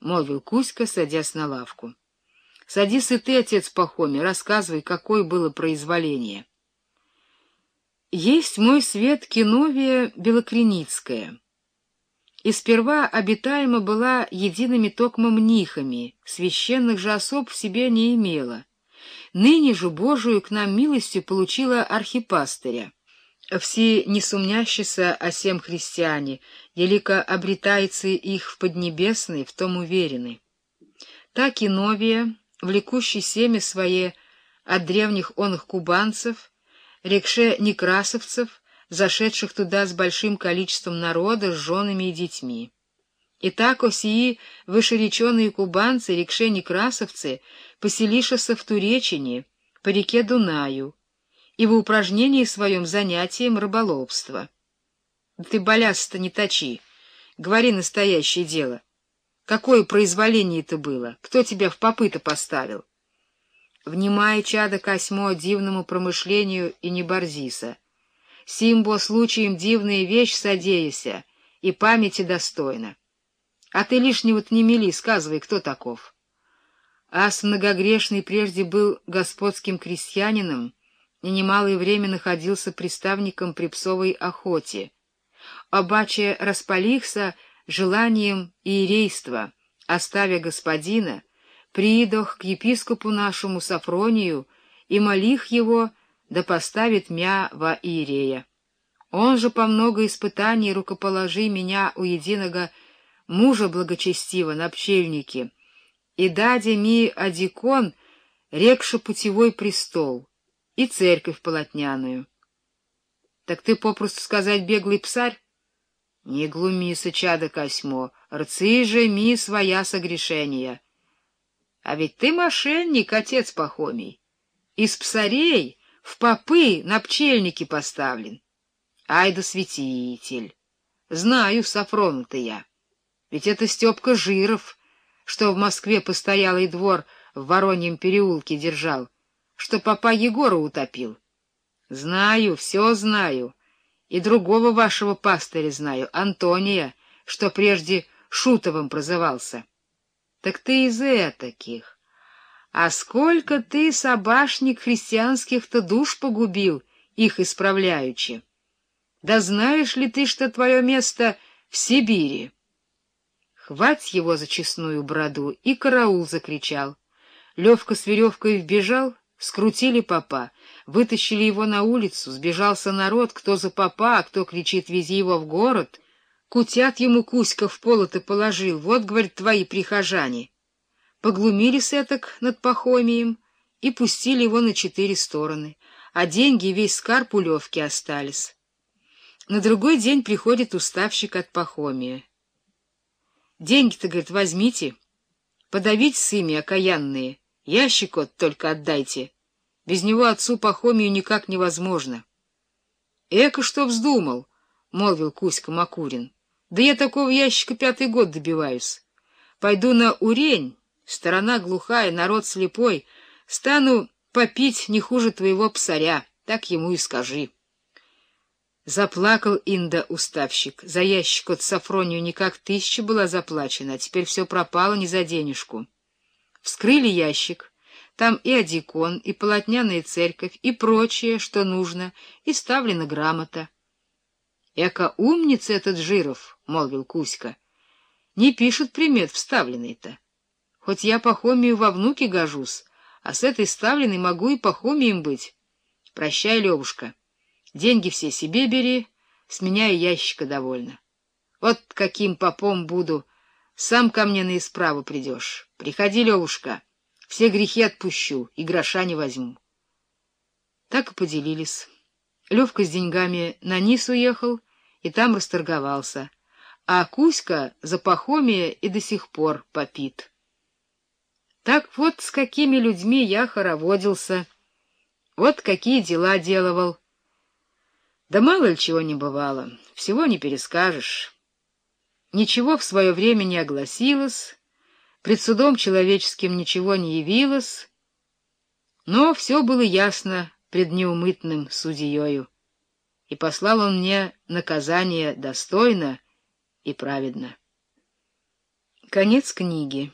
— молвил Кузька, садясь на лавку. — Садись и ты, отец Пахоми, рассказывай, какое было произволение. Есть мой свет Киновия Белокреницкая. И сперва обитаема была едиными токмом нихами, священных же особ в себе не имела. Ныне же Божию к нам милостью получила архипастыря. Все несумнящиеся о сем христиане, елико обретается их в Поднебесной, в том уверены. Так и новия, влекущий семя свое от древних оных кубанцев, рекше некрасовцев, зашедших туда с большим количеством народа, с женами и детьми. Итак, осии вышереченные кубанцы, рекше некрасовцы, поселишься в Туречине, по реке Дунаю, и в упражнении своем занятием рыболовства. Ты баляс-то не точи, говори настоящее дело. Какое произволение это было? Кто тебя в попы-то поставил? Внимай, чада косьмо, дивному промышлению и не борзиса. Симбо случаем дивная вещь содеяся, и памяти достойна. А ты лишнего-то не мели, сказывай, кто таков. Ас многогрешный прежде был господским крестьянином, и немалое время находился приставником при псовой охоте. Обаче распалихся желанием иерейства, оставя господина, приидох к епископу нашему Сафронию и молих его, да поставит мя во иерея. Он же по много испытаний рукоположи меня у единого мужа благочестива на пчельнике, и даде ми адикон, рекша путевой престол, и церковь полотняную. Так ты, попросту сказать, беглый псарь? Не глумися, чадо Косьмо, рцы же ми своя согрешения. А ведь ты мошенник, отец Пахомий. Из псарей в попы на пчельники поставлен. Ай да святитель! Знаю, Сафрона-то я. Ведь это Степка Жиров, что в Москве постоялый двор в Вороньем переулке держал что папа Егора утопил. Знаю, все знаю. И другого вашего пастыря знаю, Антония, что прежде Шутовым прозывался. Так ты из этаких. А сколько ты, собашник, христианских-то душ погубил, их исправляючи? Да знаешь ли ты, что твое место в Сибири? Хвать его за честную бороду, и караул закричал. Левка с веревкой вбежал, Скрутили папа, вытащили его на улицу, сбежался народ, кто за папа, а кто кричит «вези его в город». Кутят ему Кузька в полото положил, вот, говорит, твои прихожане. Поглумились этак над Пахомием и пустили его на четыре стороны, а деньги весь скарб у Левки остались. На другой день приходит уставщик от Пахомия. Деньги-то, говорит, возьмите, подавить с ими окаянные, Ящик вот только отдайте. Без него отцу Пахомию никак невозможно. — Эко что вздумал, — молвил Кузька Макурин. — Да я такого ящика пятый год добиваюсь. Пойду на Урень, сторона глухая, народ слепой, стану попить не хуже твоего псаря, так ему и скажи. Заплакал Инда уставщик. За ящик от Сафронию никак тысяча была заплачена, а теперь все пропало не за денежку. Вскрыли ящик. Там и одекон, и полотняная церковь, и прочее, что нужно, и ставлена грамота. — Эка умница этот Жиров, — молвил Кузька. — Не пишет примет вставленный-то. Хоть я Пахомию во внуки гожусь, а с этой ставленной могу и Пахомием быть. Прощай, Левушка. Деньги все себе бери, с меня и ящика довольно. Вот каким попом буду, сам ко мне на исправу придешь. Приходи, Левушка, все грехи отпущу и гроша не возьму. Так и поделились. Левка с деньгами на низ уехал и там расторговался, а Кузька за Пахомия и до сих пор попит. Так вот с какими людьми я хороводился, вот какие дела делывал. Да мало ли чего не бывало, всего не перескажешь. Ничего в свое время не огласилось, пред судом человеческим ничего не явилось, но все было ясно пред неумытным судьею, и послал он мне наказание достойно и праведно. Конец книги.